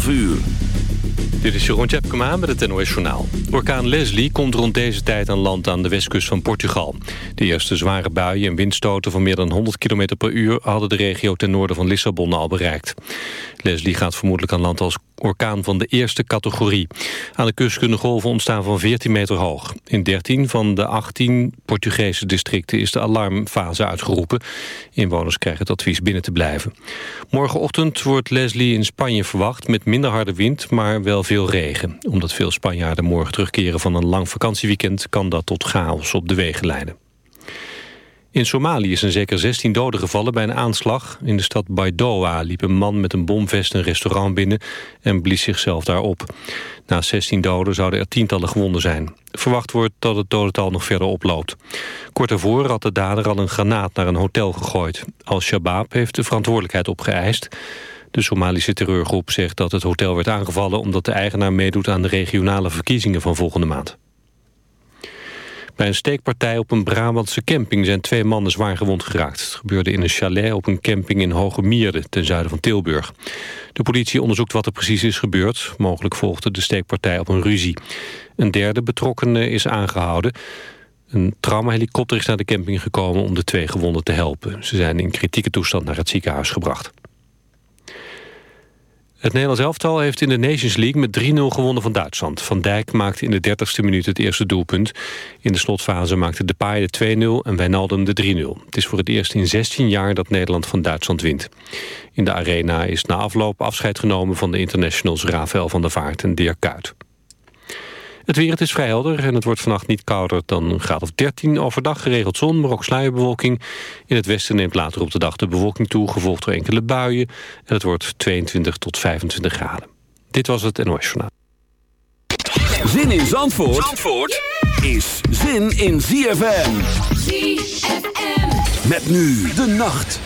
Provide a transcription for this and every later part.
12 uur. Dit is Jeroen Tjepkema met het NOS Journaal. Orkaan Leslie komt rond deze tijd aan land aan de westkust van Portugal. De eerste zware buien en windstoten van meer dan 100 km per uur... hadden de regio ten noorden van Lissabon al bereikt. Leslie gaat vermoedelijk aan land als orkaan van de eerste categorie. Aan de kust kunnen golven ontstaan van 14 meter hoog. In 13 van de 18 Portugese districten is de alarmfase uitgeroepen. Inwoners krijgen het advies binnen te blijven. Morgenochtend wordt Leslie in Spanje verwacht met minder harde wind, maar wel veel regen. Omdat veel Spanjaarden morgen terugkeren van een lang vakantieweekend... kan dat tot chaos op de wegen leiden. In Somalië zijn zeker 16 doden gevallen bij een aanslag. In de stad Baidoa liep een man met een bomvest een restaurant binnen... en blies zichzelf daar op. Na 16 doden zouden er tientallen gewonden zijn. Verwacht wordt dat het dodental nog verder oploopt. Kort daarvoor had de dader al een granaat naar een hotel gegooid. Al-Shabaab heeft de verantwoordelijkheid opgeëist. De Somalische terreurgroep zegt dat het hotel werd aangevallen... omdat de eigenaar meedoet aan de regionale verkiezingen van volgende maand. Bij een steekpartij op een Brabantse camping zijn twee mannen zwaar gewond geraakt. Het gebeurde in een chalet op een camping in Hoge Mierde, ten zuiden van Tilburg. De politie onderzoekt wat er precies is gebeurd. Mogelijk volgde de steekpartij op een ruzie. Een derde betrokkene is aangehouden. Een traumahelikopter is naar de camping gekomen om de twee gewonden te helpen. Ze zijn in kritieke toestand naar het ziekenhuis gebracht. Het Nederlands elftal heeft in de Nations League met 3-0 gewonnen van Duitsland. Van Dijk maakte in de 30ste minuut het eerste doelpunt. In de slotfase maakte Depay de 2-0 en Wijnaldum de 3-0. Het is voor het eerst in 16 jaar dat Nederland van Duitsland wint. In de arena is na afloop afscheid genomen van de internationals Rafael van der Vaart en Dirk Kuyt. Het weer het is vrij helder en het wordt vannacht niet kouder dan een graad of 13. Overdag geregeld zon, maar ook sluierbewolking. In het westen neemt later op de dag de bewolking toe, gevolgd door enkele buien. En het wordt 22 tot 25 graden. Dit was het NOS Journaal. Zin in Zandvoort, Zandvoort is zin in ZFM. ZFM. Met nu de nacht.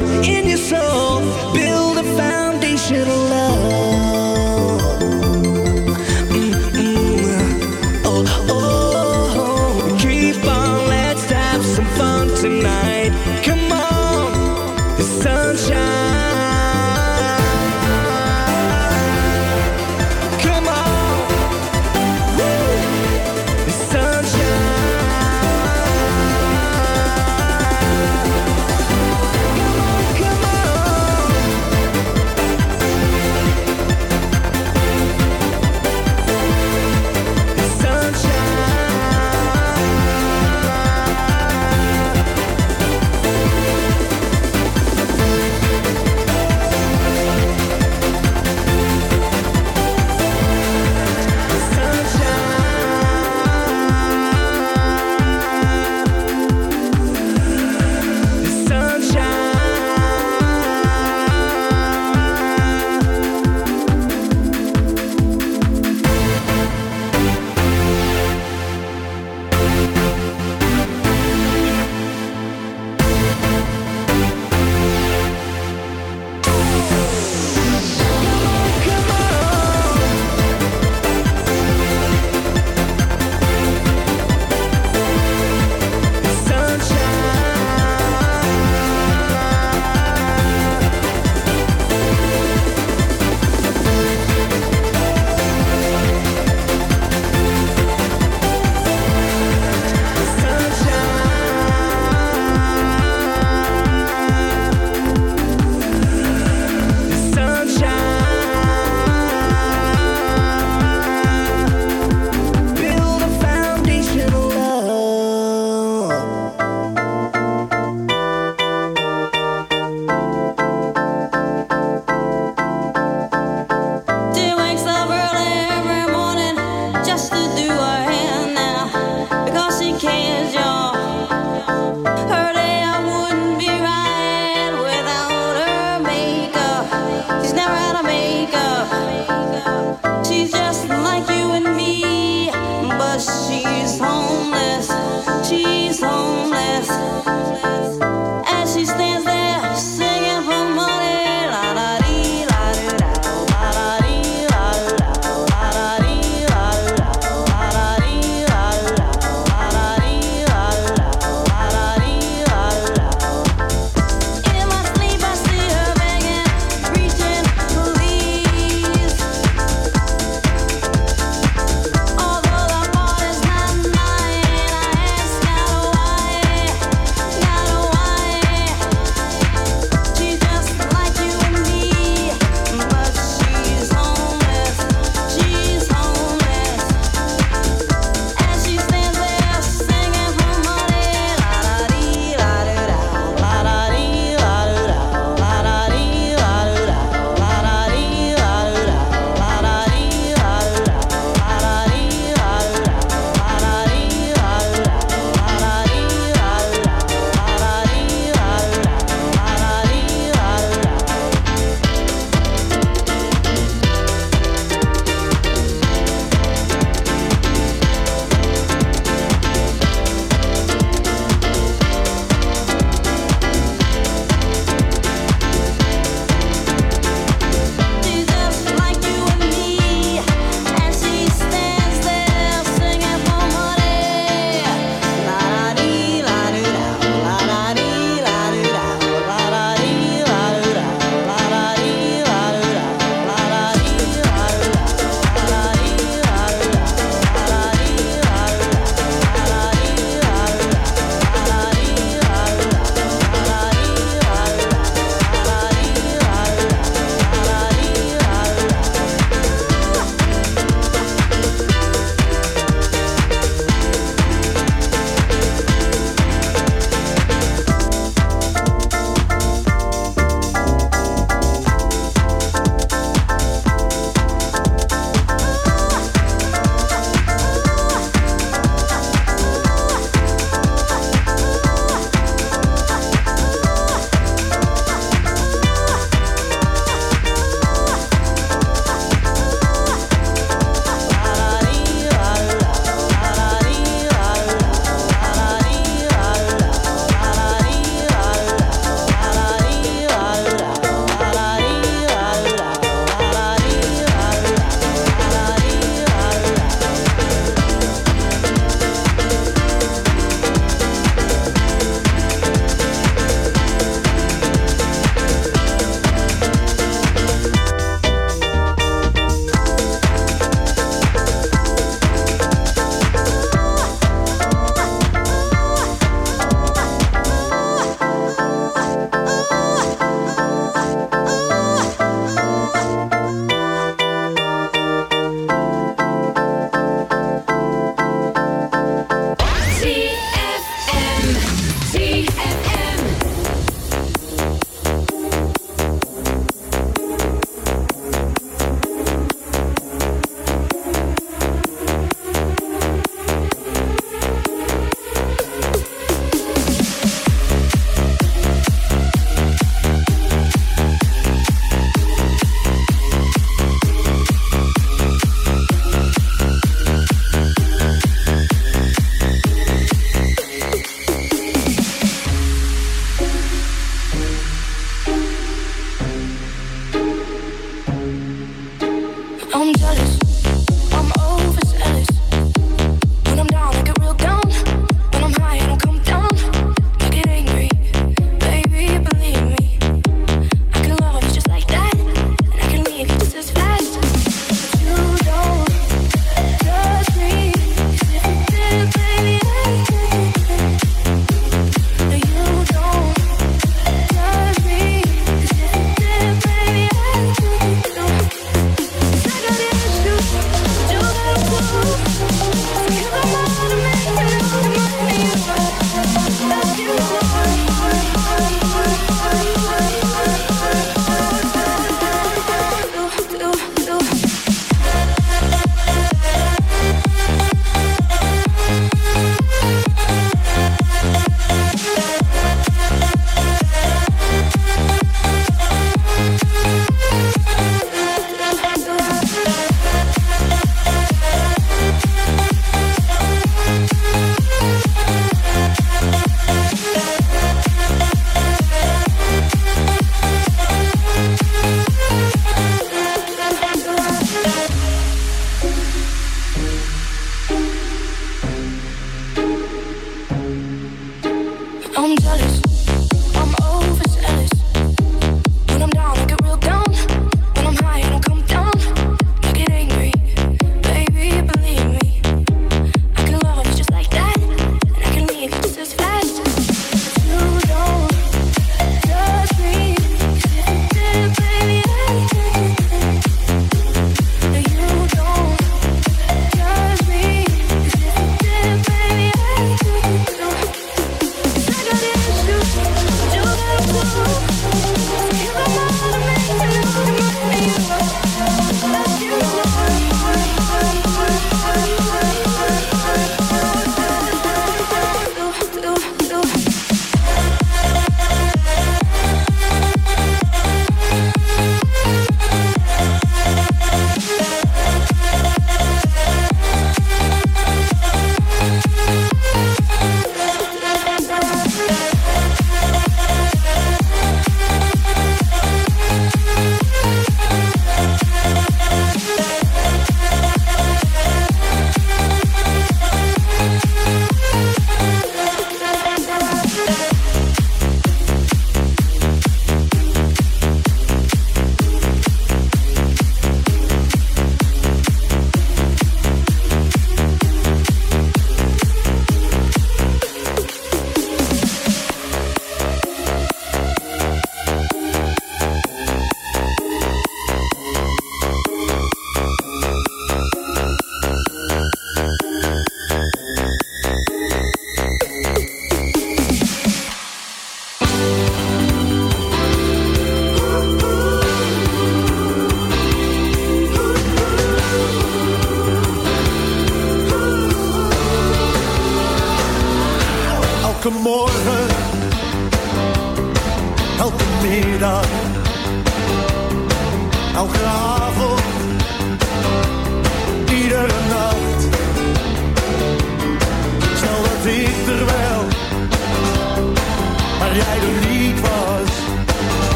In your soul. Build a foundation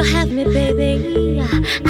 you have me, baby,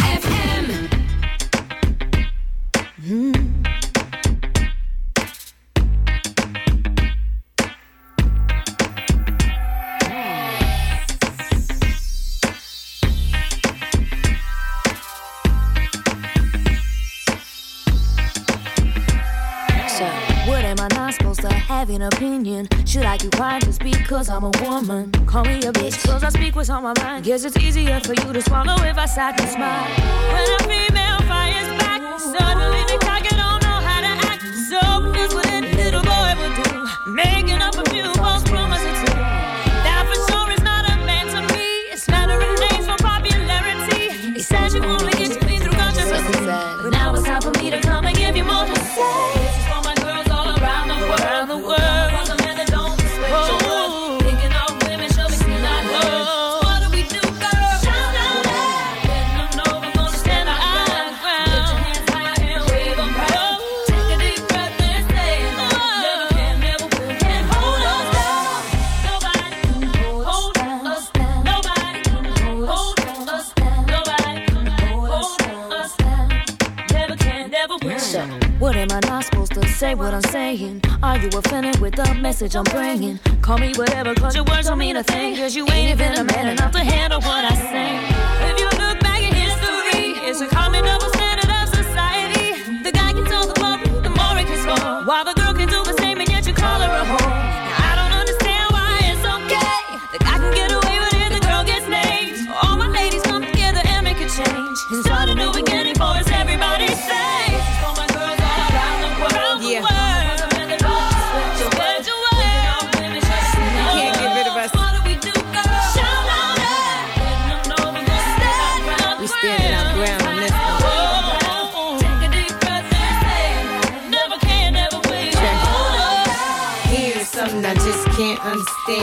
opinion? Should I keep quiet just because I'm a woman? Call me a bitch, cause I speak what's on my mind. Guess it's easier for you to swallow if I sat and smile. When a female fires back, suddenly the target don't know how to act. So here's what any little boy would do. Making up a few say? What I'm saying? Are you offended with the message I'm bringing? Call me whatever, cause your words don't mean a thing. Cause you ain't even a man enough to handle what I say. If you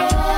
oh.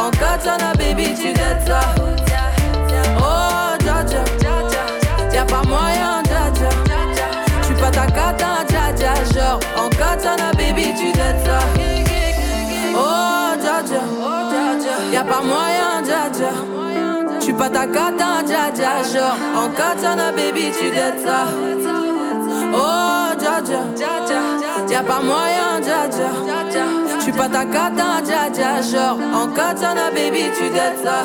En katana, baby, tu gâtes ça. Oh, dja dja. Y'a pas moyen, dja dja. J'suis pas ta katana, dja dja. Genre, en katana, baby, tu gâtes ça. Oh, dja dja. Y'a pas moyen, dja dja. J'suis pas ta katana, dja dja. Genre, en katana, baby, tu gâtes ça. Oh, dja dja. Y'a pas moyen, dja dja suis pas ta cata, dja dja, genre en katana, baby, tu dettes ça.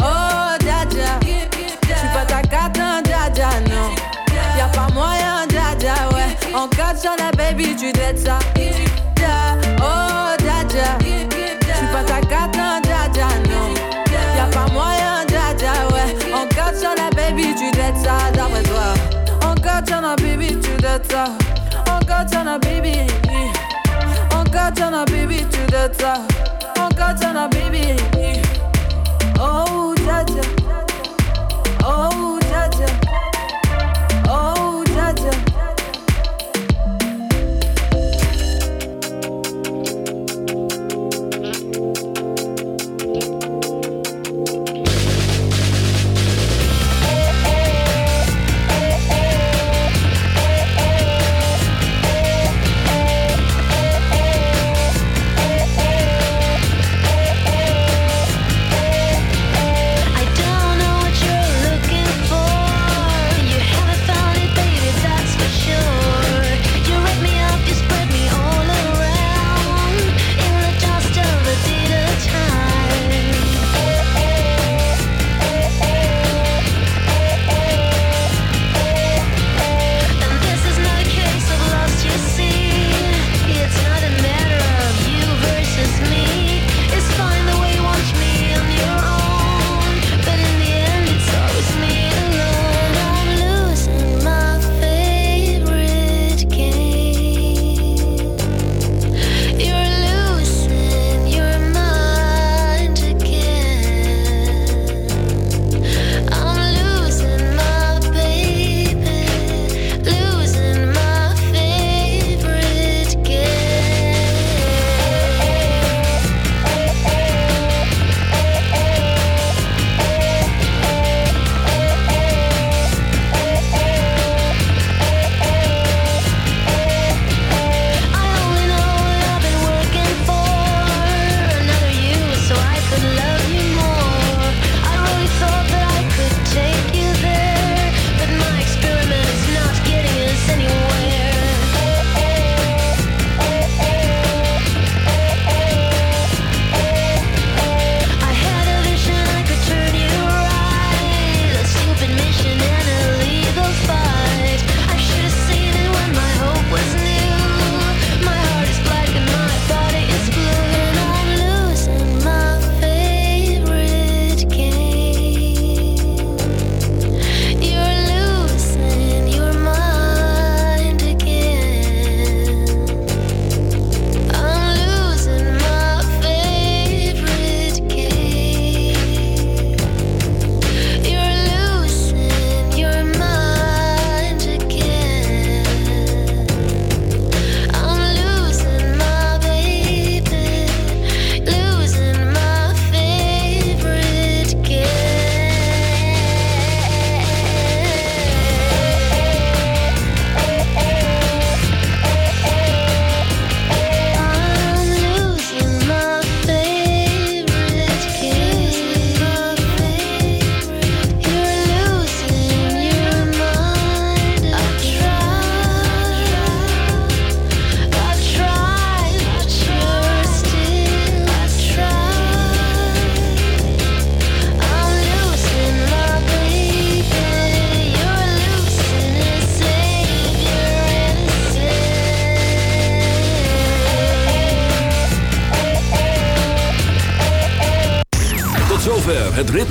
Oh, dja dja, je suis pas ta cata, dja dja, non. Y'a pas moyen, dja dja, ouais. En katana, baby, tu dettes ça. Oh, dja dja, je suis pas ta cata, dja dja, non. Y'a pas moyen, dja dja, ouais. En katana, baby, tu dettes ça, d'après toi. En katana, baby, tu dettes ça. En katana, baby. Mocha Chana baby to the top. Mocha Chana baby.